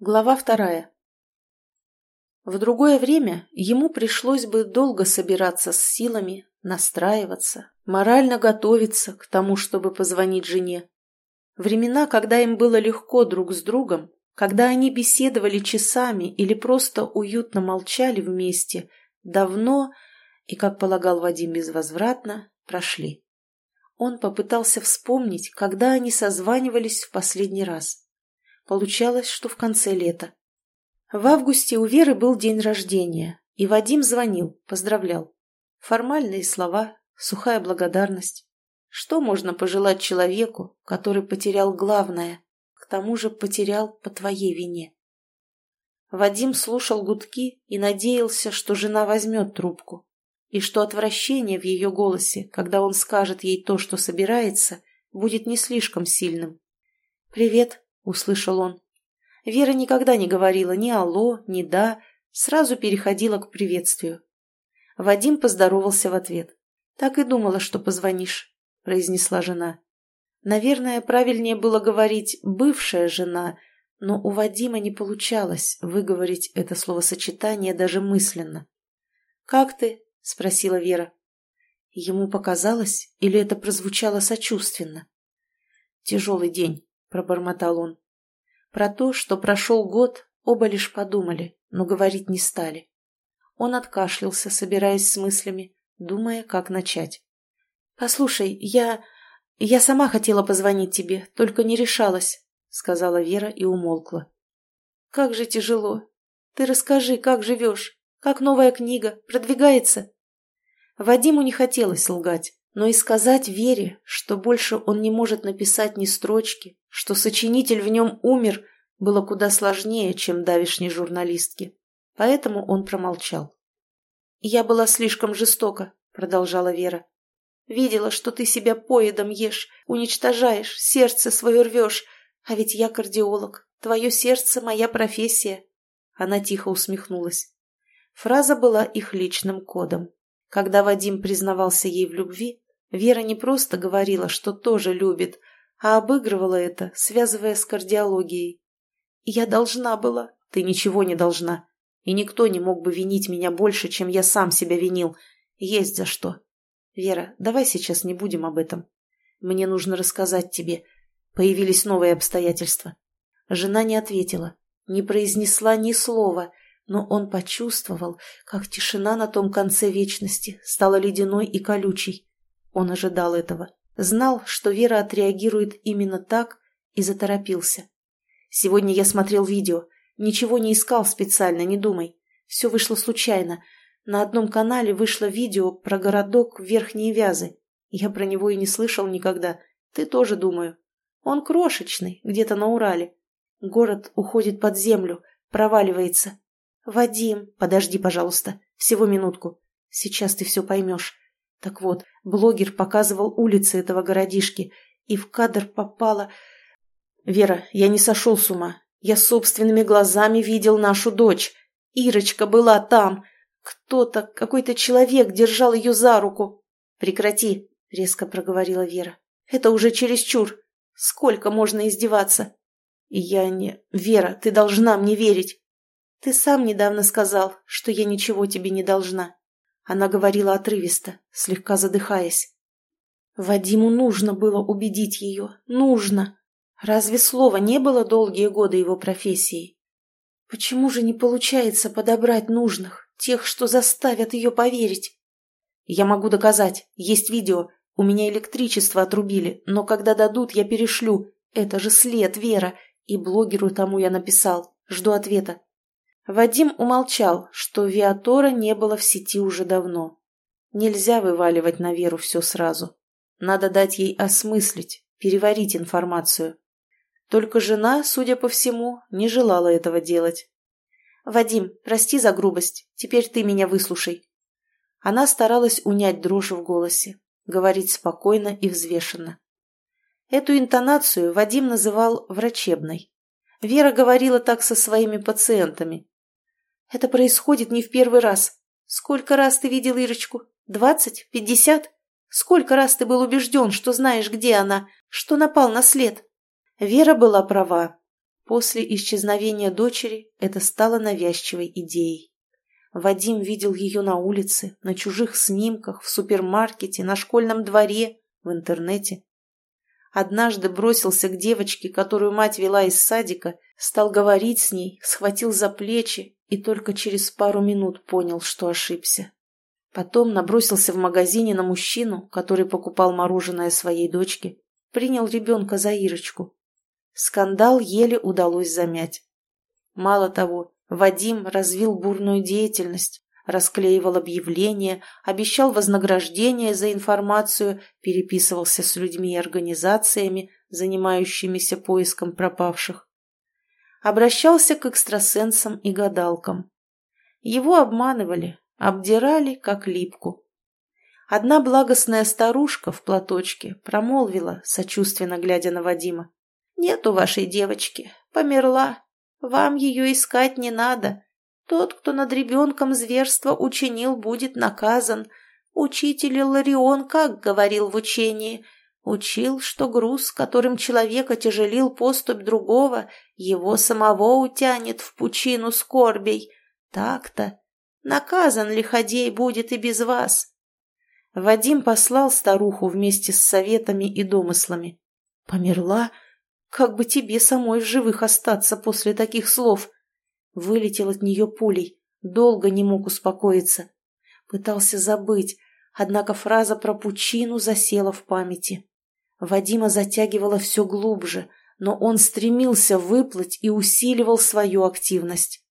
Глава вторая. В другое время ему пришлось бы долго собираться с силами, настраиваться, морально готовиться к тому, чтобы позвонить жене. Времена, когда им было легко друг с другом, когда они беседовали часами или просто уютно молчали вместе, давно и, как полагал Вадим безвозвратно, прошли. Он попытался вспомнить, когда они созванивались в последний раз. Получалось, что в конце лета. В августе у Веры был день рождения, и Вадим звонил, поздравлял. Формальные слова, сухая благодарность. Что можно пожелать человеку, который потерял главное, к тому же потерял по твоей вине? Вадим слушал гудки и надеялся, что жена возьмет трубку, и что отвращение в ее голосе, когда он скажет ей то, что собирается, будет не слишком сильным. «Привет», услышал он. Вера никогда не говорила ни «алло», ни «да», сразу переходила к приветствию. Вадим поздоровался в ответ. «Так и думала, что позвонишь», — произнесла жена. Наверное, правильнее было говорить «бывшая жена», но у Вадима не получалось выговорить это словосочетание даже мысленно. «Как ты?» — спросила Вера. Ему показалось, или это прозвучало сочувственно? «Тяжелый день», — пробормотал он. Про то, что прошел год, оба лишь подумали, но говорить не стали. Он откашлялся, собираясь с мыслями, думая, как начать. «Послушай, я... я сама хотела позвонить тебе, только не решалась», — сказала Вера и умолкла. «Как же тяжело. Ты расскажи, как живешь, как новая книга, продвигается?» Вадиму не хотелось лгать, но и сказать Вере, что больше он не может написать ни строчки, что сочинитель в нем умер, было куда сложнее, чем давишней журналистке. Поэтому он промолчал. «Я была слишком жестока», — продолжала Вера. «Видела, что ты себя поедом ешь, уничтожаешь, сердце свое рвешь. А ведь я кардиолог, твое сердце — моя профессия». Она тихо усмехнулась. Фраза была их личным кодом. Когда Вадим признавался ей в любви, Вера не просто говорила, что тоже любит, а обыгрывала это, связывая с кардиологией. «Я должна была». «Ты ничего не должна. И никто не мог бы винить меня больше, чем я сам себя винил. Есть за что. Вера, давай сейчас не будем об этом. Мне нужно рассказать тебе. Появились новые обстоятельства». Жена не ответила, не произнесла ни слова, но он почувствовал, как тишина на том конце вечности стала ледяной и колючей. Он ожидал этого, знал, что Вера отреагирует именно так, и заторопился. «Сегодня я смотрел видео. Ничего не искал специально, не думай. Все вышло случайно. На одном канале вышло видео про городок Верхние Вязы. Я про него и не слышал никогда. Ты тоже, думаю. Он крошечный, где-то на Урале. Город уходит под землю, проваливается. «Вадим, подожди, пожалуйста, всего минутку. Сейчас ты все поймешь. Так вот, блогер показывал улицы этого городишки, и в кадр попала... Вера, я не сошел с ума. Я собственными глазами видел нашу дочь. Ирочка была там. Кто-то, какой-то человек держал ее за руку. Прекрати, резко проговорила Вера. Это уже чересчур. Сколько можно издеваться? Я не... Вера, ты должна мне верить. Ты сам недавно сказал, что я ничего тебе не должна. Она говорила отрывисто, слегка задыхаясь. Вадиму нужно было убедить ее. Нужно. Разве слова не было долгие годы его профессии? Почему же не получается подобрать нужных, тех, что заставят ее поверить? Я могу доказать. Есть видео. У меня электричество отрубили, но когда дадут, я перешлю. Это же след, Вера. И блогеру тому я написал. Жду ответа. Вадим умолчал, что Виатора не было в сети уже давно. Нельзя вываливать на Веру все сразу. Надо дать ей осмыслить, переварить информацию. Только жена, судя по всему, не желала этого делать. «Вадим, прости за грубость, теперь ты меня выслушай». Она старалась унять дрожь в голосе, говорить спокойно и взвешенно. Эту интонацию Вадим называл врачебной. Вера говорила так со своими пациентами, это происходит не в первый раз. Сколько раз ты видел Ирочку? Двадцать? Пятьдесят? Сколько раз ты был убежден, что знаешь, где она, что напал на след? Вера была права. После исчезновения дочери это стало навязчивой идеей. Вадим видел ее на улице, на чужих снимках, в супермаркете, на школьном дворе, в интернете. Однажды бросился к девочке, которую мать вела из садика, стал говорить с ней, схватил за плечи и только через пару минут понял, что ошибся. Потом набросился в магазине на мужчину, который покупал мороженое своей дочке, принял ребенка за Ирочку. Скандал еле удалось замять. Мало того, Вадим развил бурную деятельность, расклеивал объявления, обещал вознаграждение за информацию, переписывался с людьми и организациями, занимающимися поиском пропавших. Обращался к экстрасенсам и гадалкам. Его обманывали, обдирали, как липку. Одна благостная старушка в платочке промолвила, сочувственно глядя на Вадима. «Нет у вашей девочки, померла, вам ее искать не надо. Тот, кто над ребенком зверство учинил, будет наказан. Учитель Ларион как говорил в учении? Учил, что груз, которым человек отяжелил поступь другого, его самого утянет в пучину скорбей. Так-то. Наказан лиходей будет и без вас. Вадим послал старуху вместе с советами и домыслами. Померла? Как бы тебе самой в живых остаться после таких слов? Вылетел от нее пулей, долго не мог успокоиться. Пытался забыть, однако фраза про пучину засела в памяти. Вадима затягивала все глубже, но он стремился выплыть и усиливал свою активность.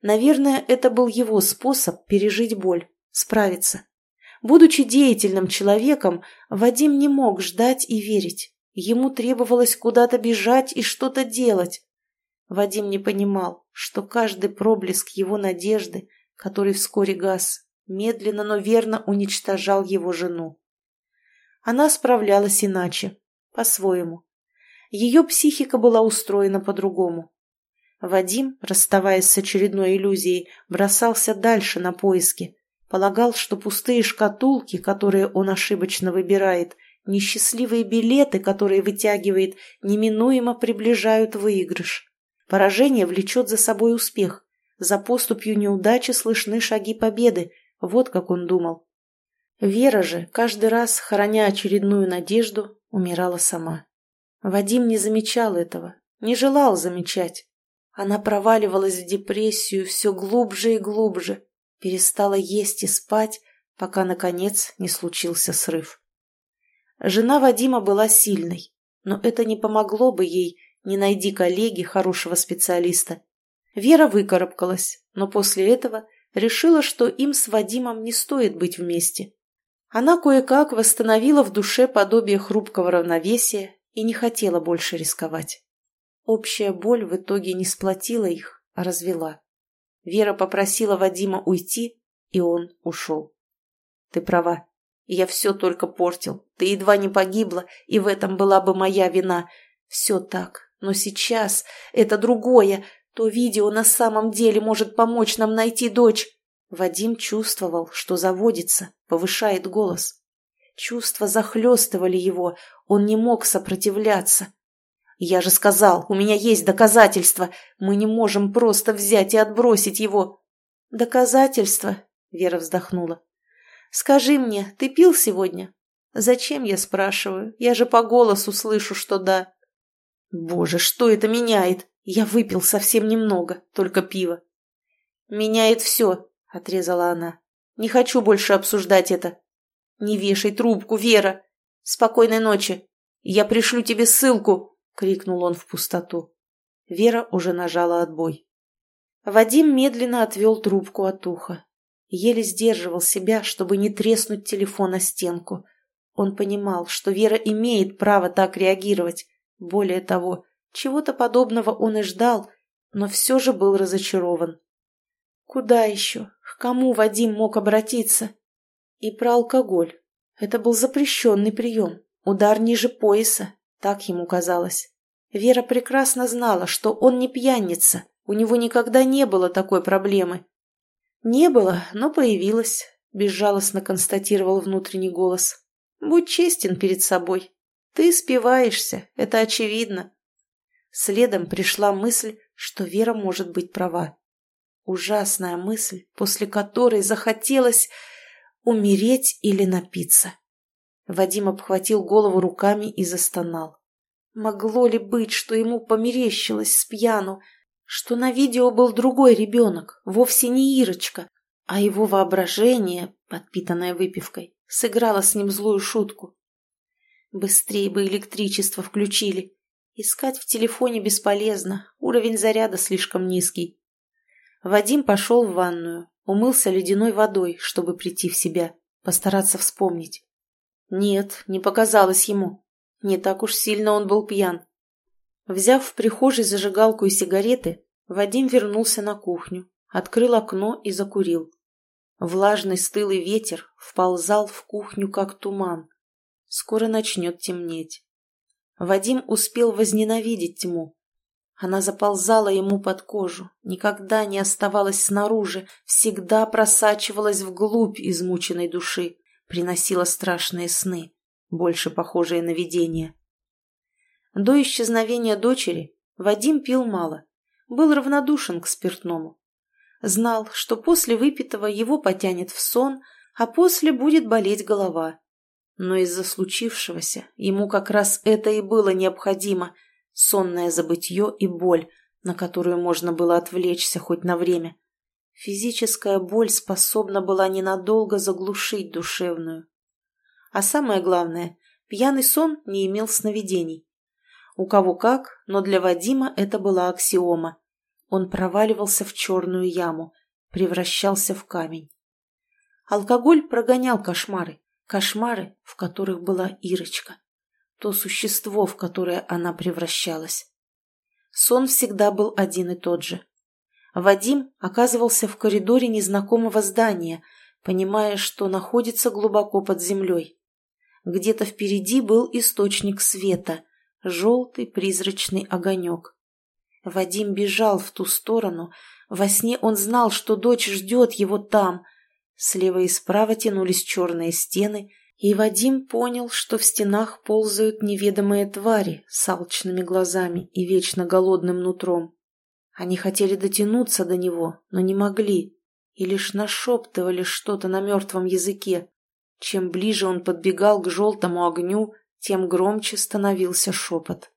Наверное, это был его способ пережить боль, справиться. Будучи деятельным человеком, Вадим не мог ждать и верить. Ему требовалось куда-то бежать и что-то делать. Вадим не понимал, что каждый проблеск его надежды, который вскоре гас, медленно, но верно уничтожал его жену. Она справлялась иначе, по-своему. Ее психика была устроена по-другому. Вадим, расставаясь с очередной иллюзией, бросался дальше на поиски. Полагал, что пустые шкатулки, которые он ошибочно выбирает – Несчастливые билеты, которые вытягивает, неминуемо приближают выигрыш. Поражение влечет за собой успех. За поступью неудачи слышны шаги победы. Вот как он думал. Вера же, каждый раз, храня очередную надежду, умирала сама. Вадим не замечал этого, не желал замечать. Она проваливалась в депрессию все глубже и глубже, перестала есть и спать, пока, наконец, не случился срыв. Жена Вадима была сильной, но это не помогло бы ей, не найди коллеги хорошего специалиста. Вера выкарабкалась, но после этого решила, что им с Вадимом не стоит быть вместе. Она кое-как восстановила в душе подобие хрупкого равновесия и не хотела больше рисковать. Общая боль в итоге не сплотила их, а развела. Вера попросила Вадима уйти, и он ушел. «Ты права», я все только портил. Ты едва не погибла, и в этом была бы моя вина. Все так. Но сейчас это другое. То видео на самом деле может помочь нам найти дочь. Вадим чувствовал, что заводится, повышает голос. Чувства захлестывали его, он не мог сопротивляться. «Я же сказал, у меня есть доказательства. Мы не можем просто взять и отбросить его». «Доказательства?» — Вера вздохнула. Скажи мне, ты пил сегодня? Зачем я спрашиваю? Я же по голосу слышу, что да. Боже, что это меняет? Я выпил совсем немного, только пиво. Меняет все, отрезала она. Не хочу больше обсуждать это. Не вешай трубку, Вера. Спокойной ночи. Я пришлю тебе ссылку, крикнул он в пустоту. Вера уже нажала отбой. Вадим медленно отвел трубку от уха. Еле сдерживал себя, чтобы не треснуть телефон о стенку. Он понимал, что Вера имеет право так реагировать. Более того, чего-то подобного он и ждал, но все же был разочарован. Куда еще? Кому Вадим мог обратиться? И про алкоголь. Это был запрещенный прием. Удар ниже пояса. Так ему казалось. Вера прекрасно знала, что он не пьяница. У него никогда не было такой проблемы. «Не было, но появилось», — безжалостно констатировал внутренний голос. «Будь честен перед собой. Ты спиваешься, это очевидно». Следом пришла мысль, что Вера может быть права. Ужасная мысль, после которой захотелось умереть или напиться. Вадим обхватил голову руками и застонал. Могло ли быть, что ему померещилось с пьяну, что на видео был другой ребенок, вовсе не Ирочка, а его воображение, подпитанное выпивкой, сыграло с ним злую шутку. Быстрее бы электричество включили. Искать в телефоне бесполезно, уровень заряда слишком низкий. Вадим пошел в ванную, умылся ледяной водой, чтобы прийти в себя, постараться вспомнить. Нет, не показалось ему. Не так уж сильно он был пьян. Взяв в прихожей зажигалку и сигареты, Вадим вернулся на кухню, открыл окно и закурил. Влажный стылый ветер вползал в кухню, как туман. Скоро начнет темнеть. Вадим успел возненавидеть тьму. Она заползала ему под кожу, никогда не оставалась снаружи, всегда просачивалась вглубь измученной души, приносила страшные сны, больше похожие на видения. До исчезновения дочери Вадим пил мало, был равнодушен к спиртному. Знал, что после выпитого его потянет в сон, а после будет болеть голова. Но из-за случившегося ему как раз это и было необходимо – сонное забытье и боль, на которую можно было отвлечься хоть на время. Физическая боль способна была ненадолго заглушить душевную. А самое главное, пьяный сон не имел сновидений. У кого как, но для Вадима это была аксиома. Он проваливался в черную яму, превращался в камень. Алкоголь прогонял кошмары, кошмары, в которых была Ирочка. То существо, в которое она превращалась. Сон всегда был один и тот же. Вадим оказывался в коридоре незнакомого здания, понимая, что находится глубоко под землей. Где-то впереди был источник света, желтый призрачный огонек. Вадим бежал в ту сторону. Во сне он знал, что дочь ждет его там. Слева и справа тянулись черные стены, и Вадим понял, что в стенах ползают неведомые твари с алчными глазами и вечно голодным нутром. Они хотели дотянуться до него, но не могли, и лишь нашептывали что-то на мертвом языке. Чем ближе он подбегал к желтому огню, тем громче становился шепот.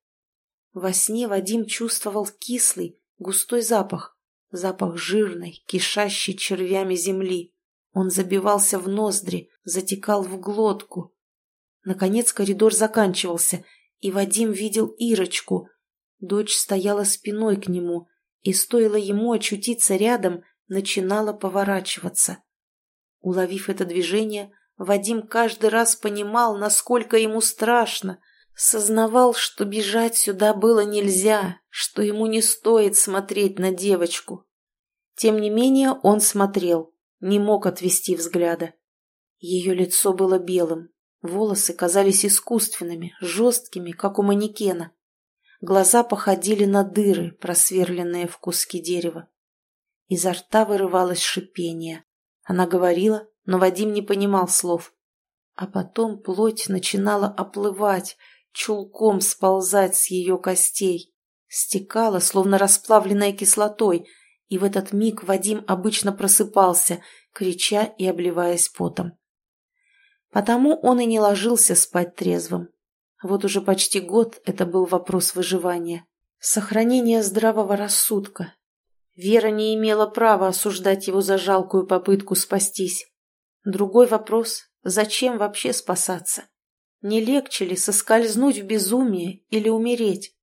Во сне Вадим чувствовал кислый, густой запах, запах жирной, кишащей червями земли. Он забивался в ноздри, затекал в глотку. Наконец коридор заканчивался, и Вадим видел Ирочку. Дочь стояла спиной к нему, и стоило ему очутиться рядом, начинала поворачиваться. Уловив это движение, Вадим каждый раз понимал, насколько ему страшно, сознавал, что бежать сюда было нельзя, что ему не стоит смотреть на девочку. Тем не менее он смотрел, не мог отвести взгляда. Ее лицо было белым, волосы казались искусственными, жесткими, как у манекена. Глаза походили на дыры, просверленные в куски дерева. Изо рта вырывалось шипение. Она говорила, но Вадим не понимал слов. А потом плоть начинала оплывать, чулком сползать с ее костей. Стекала, словно расплавленная кислотой, и в этот миг Вадим обычно просыпался, крича и обливаясь потом. Потому он и не ложился спать трезвым. Вот уже почти год это был вопрос выживания. Сохранение здравого рассудка. Вера не имела права осуждать его за жалкую попытку спастись. Другой вопрос – зачем вообще спасаться? Не легче ли соскользнуть в безумие или умереть?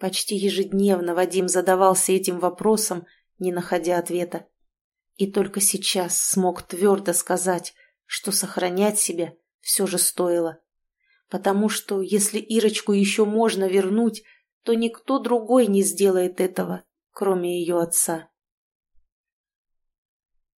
Почти ежедневно Вадим задавался этим вопросом, не находя ответа. И только сейчас смог твердо сказать, что сохранять себя все же стоило потому что если Ирочку еще можно вернуть, то никто другой не сделает этого, кроме ее отца.